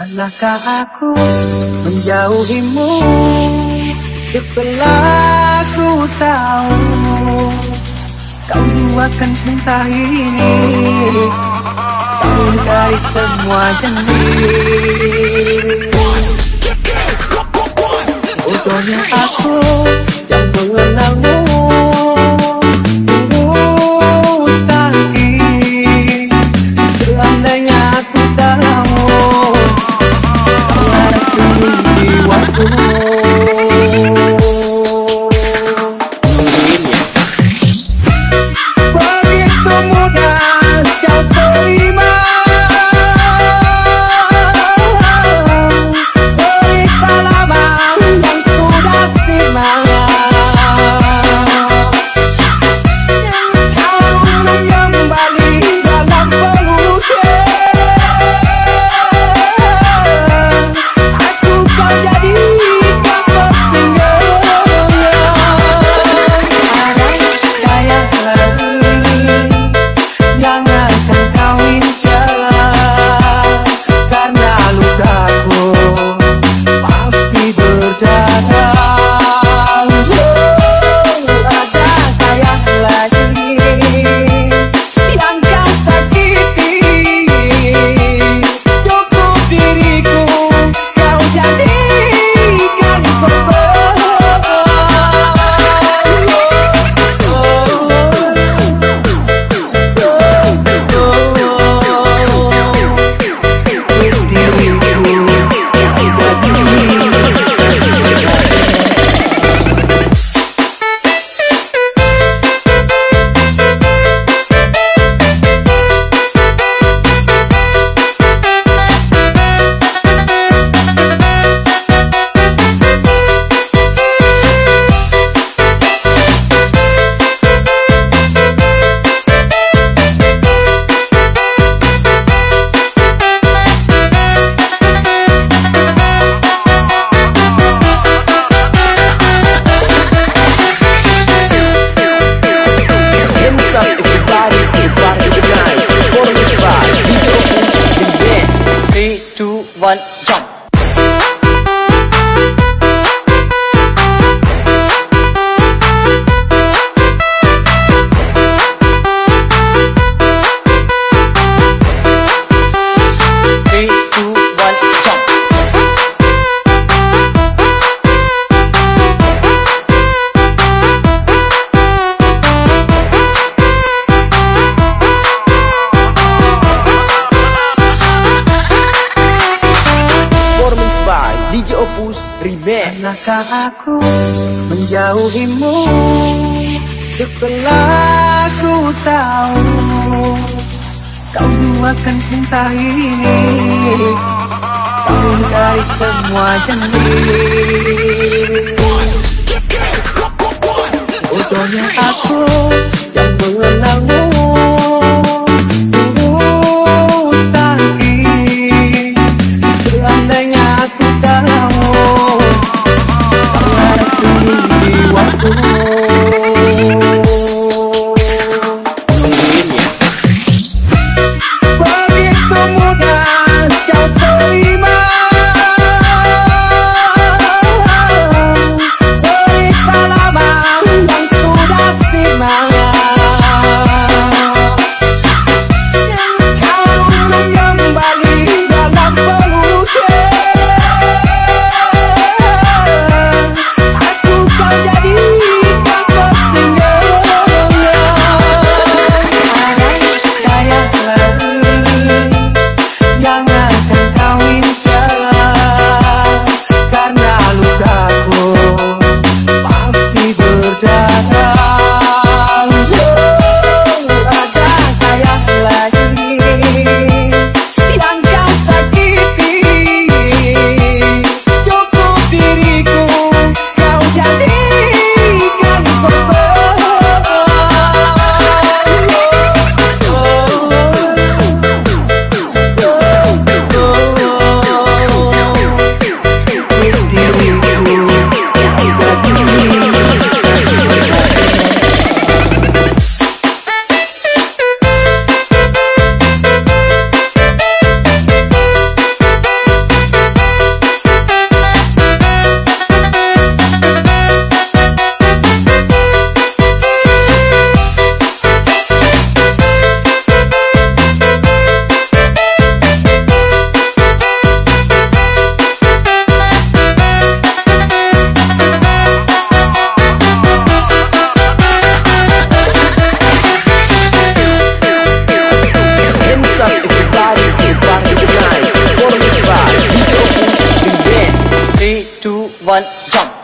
Pernahkah aku menjauhimu Setelah ku tahu Kau akan cinta ini. Kau dari semua jenis. Bodohnya aku one, jump. Pernahkah aku menjauhimu Setelah ku tahu Kau akan cinta ini? Kau dari semua jenis. Bodohnya aku yang mengenalmu two, one, jump.